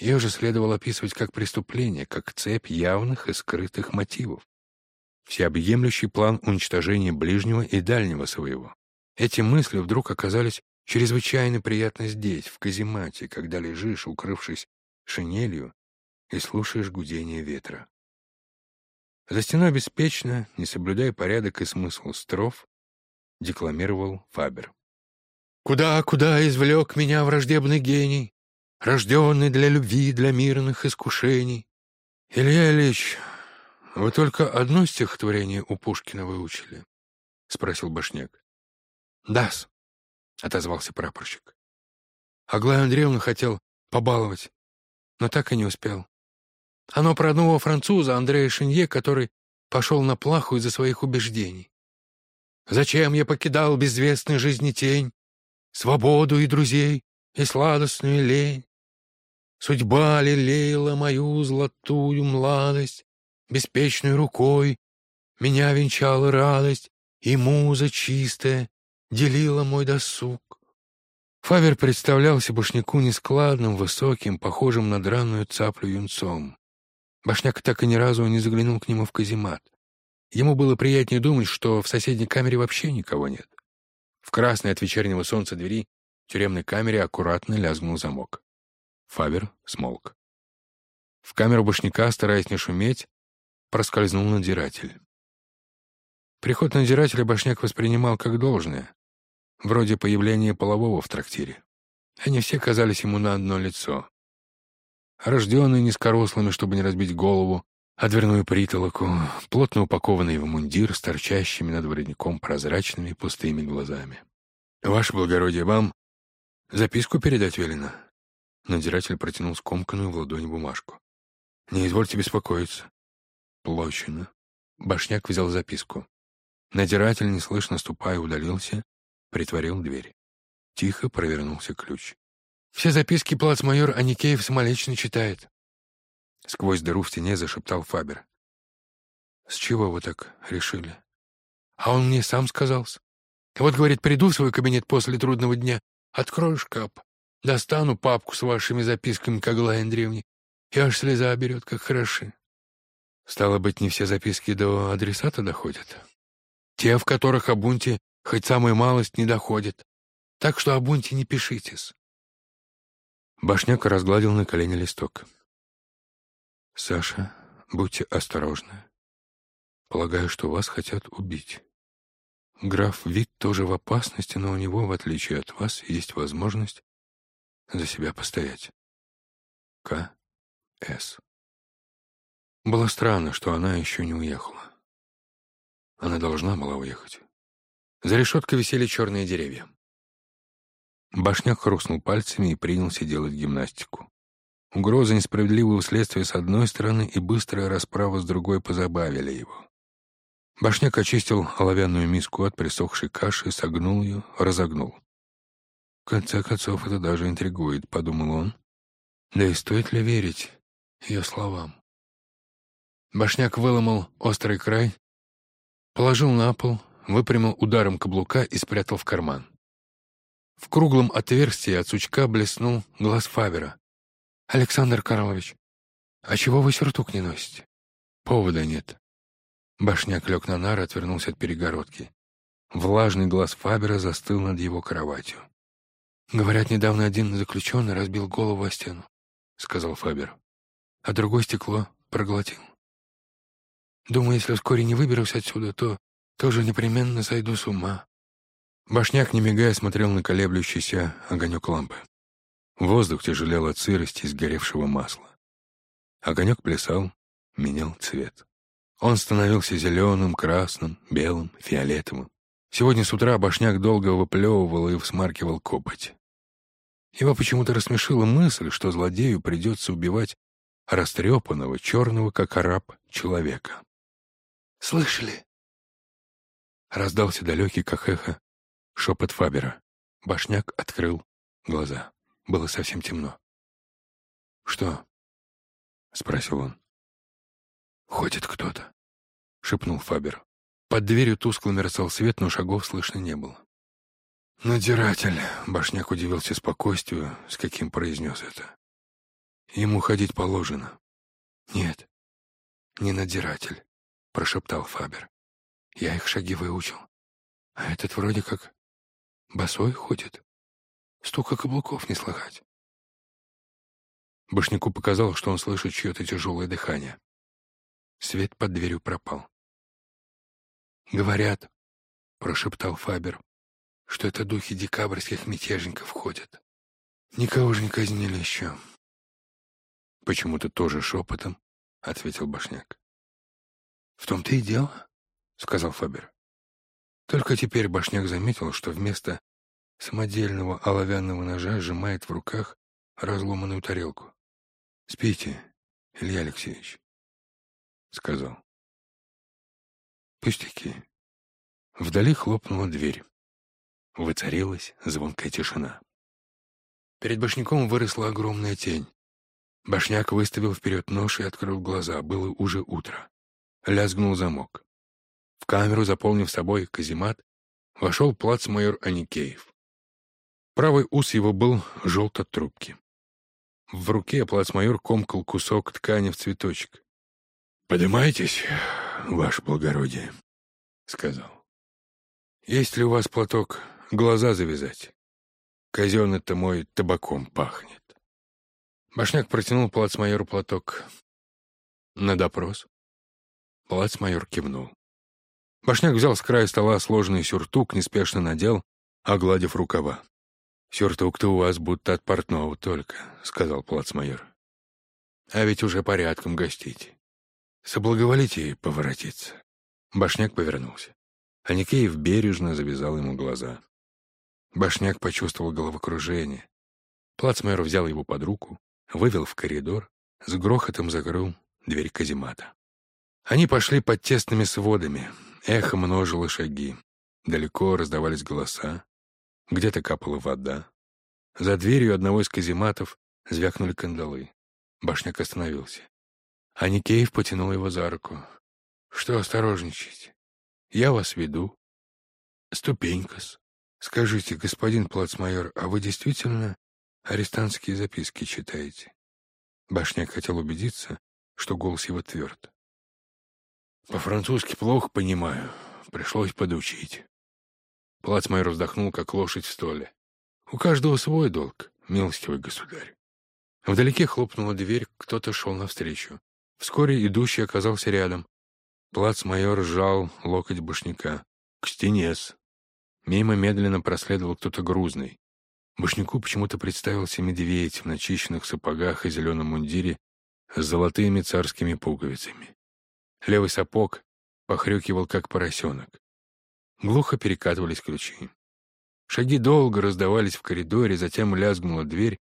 Ее же следовало описывать как преступление, как цепь явных и скрытых мотивов. Всеобъемлющий план уничтожения ближнего и дальнего своего. Эти мысли вдруг оказались чрезвычайно приятно здесь, в каземате, когда лежишь, укрывшись шинелью, и слушаешь гудение ветра. За стеной беспечно, не соблюдая порядок и смысл строф, декламировал Фабер. «Куда, куда извлек меня враждебный гений, рожденный для любви, для мирных искушений? Илья Ильич, вы только одно стихотворение у Пушкина выучили?» — спросил Башняк. «Да-с», — отозвался прапорщик. Аглая Андреевна хотел побаловать, но так и не успел. Оно про одного француза, Андрея Шинье, который пошел на плаху из-за своих убеждений. Зачем я покидал безвестной жизни тень, свободу и друзей, и сладостную лень? Судьба лелеяла мою золотую младость, беспечной рукой меня венчала радость, и муза чистая делила мой досуг. Фавер представлялся башняку нескладным, высоким, похожим на драную цаплю юнцом. Башняк так и ни разу не заглянул к нему в каземат. Ему было приятнее думать, что в соседней камере вообще никого нет. В красной от вечернего солнца двери тюремной камере аккуратно лязгнул замок. Фабер смолк. В камеру башняка, стараясь не шуметь, проскользнул надзиратель. Приход надзирателя башняк воспринимал как должное, вроде появления полового в трактире. Они все казались ему на одно лицо рожденный низкорослыми, чтобы не разбить голову, а дверную притолоку, плотно упакованный в мундир с торчащими над воротником прозрачными пустыми глазами. «Ваше благородие, вам записку передать велено?» Надзиратель протянул скомканную в ладони бумажку. «Не извольте беспокоиться». «Площадно». Башняк взял записку. Надзиратель, неслышно ступая, удалился, притворил дверь. Тихо провернулся ключ. Все записки плацмайор Аникеев самолично читает. Сквозь дыру в стене зашептал Фабер. С чего вы так решили? А он мне сам сказался. Вот, говорит, приду в свой кабинет после трудного дня, открою шкаф, достану папку с вашими записками к Аглае Андреевне, и аж слеза берет, как хороши. Стало быть, не все записки до адресата доходят. Те, в которых о бунте хоть самая малость не доходит. Так что о бунте не пишитесь. Башняк разгладил на колени листок. «Саша, будьте осторожны. Полагаю, что вас хотят убить. Граф Вит тоже в опасности, но у него, в отличие от вас, есть возможность за себя постоять. К. С. Было странно, что она еще не уехала. Она должна была уехать. За решеткой висели черные деревья. Башняк хрустнул пальцами и принялся делать гимнастику. Угроза несправедливого следствия с одной стороны и быстрая расправа с другой позабавили его. Башняк очистил оловянную миску от присохшей каши, согнул ее, разогнул. «В конце концов, это даже интригует», — подумал он. «Да и стоит ли верить ее словам?» Башняк выломал острый край, положил на пол, выпрямил ударом каблука и спрятал в карман. В круглом отверстии от сучка блеснул глаз Фабера. «Александр Карлович, а чего вы сюртук не носите?» «Повода нет». Башняк лег на нар, отвернулся от перегородки. Влажный глаз Фабера застыл над его кроватью. «Говорят, недавно один заключенный разбил голову о стену», — сказал Фабер. «А другое стекло проглотил. Думаю, если вскоре не выберусь отсюда, то тоже непременно сойду с ума. Башняк, не мигая, смотрел на колеблющийся огонек лампы. Воздух тяжелел от сырости сгоревшего масла. Огонек плясал, менял цвет. Он становился зеленым, красным, белым, фиолетовым. Сегодня с утра Башняк долго выплевывал и всмаркивал копоть. Его почему-то рассмешила мысль, что злодею придется убивать растрепанного, черного, как араб, человека. «Слышали?» Раздался далекий, как эхо, Шепот Фабера. Башняк открыл глаза. Было совсем темно. «Что?» — спросил он. «Ходит кто-то», — шепнул Фабер. Под дверью тускло мерцал свет, но шагов слышно не было. «Надзиратель», — Башняк удивился спокойствию, с каким произнес это. Ему ходить положено. Нет, не надзиратель, прошептал Фабер. Я их шаги выучил. А этот вроде как босой ходит. Стука каблуков не слыхать. Башняку показалось, что он слышит чье-то тяжелое дыхание. Свет под дверью пропал. «Говорят», — прошептал Фабер, — «что это духи декабрьских мятежников ходят. Никого же не казнили еще». «Почему-то тоже шепотом», — ответил Башняк. «В том-то и дело», — сказал Фабер. Только теперь Башняк заметил, что вместо самодельного оловянного ножа сжимает в руках разломанную тарелку. «Спите, Илья Алексеевич», — сказал. «Пустяки». Вдали хлопнула дверь. Воцарилась звонкая тишина. Перед башняком выросла огромная тень. Башняк выставил вперед нож и открыл глаза. Было уже утро. Лязгнул замок. В камеру, заполнив собой каземат, вошел плацмайор Аникеев. Правый ус его был желт от трубки. В руке плацмайор комкал кусок ткани в цветочек. «Подымайтесь, ваше благородие», — сказал. «Есть ли у вас платок глаза завязать? Казенный-то мой табаком пахнет». Башняк протянул плацмайору платок. «На допрос». Плацмайор кивнул. Башняк взял с края стола сложный сюртук, неспешно надел, огладив рукава. «Сюртук-то у вас будто от портного только», — сказал плацмайор. «А ведь уже порядком гостите. Соблаговолите поворотиться». Башняк повернулся. Аникеев бережно завязал ему глаза. Башняк почувствовал головокружение. Плацмайор взял его под руку, вывел в коридор, с грохотом закрыл дверь каземата. Они пошли под тесными сводами, эхо множило шаги, далеко раздавались голоса, где-то капала вода. За дверью одного из казематов звякнули кандалы. Башняк остановился. А Никеев потянул его за руку. «Что осторожничать? Я вас веду. Ступенькас. Скажите, господин плацмайор, а вы действительно арестантские записки читаете?» Башняк хотел убедиться, что голос его тверд. «По-французски плохо понимаю. Пришлось подучить». Плацмайор вздохнул, как лошадь в столе. «У каждого свой долг, милостивый государь». Вдалеке хлопнула дверь, кто-то шел навстречу. Вскоре идущий оказался рядом. Плацмайор сжал локоть башняка. «К стене-с». Мимо медленно проследовал кто-то грузный. Башняку почему-то представился медведь в начищенных сапогах и зеленом мундире с золотыми царскими пуговицами. Левый сапог похрюкивал, как поросенок. Глухо перекатывались ключи. Шаги долго раздавались в коридоре, затем лязгнула дверь,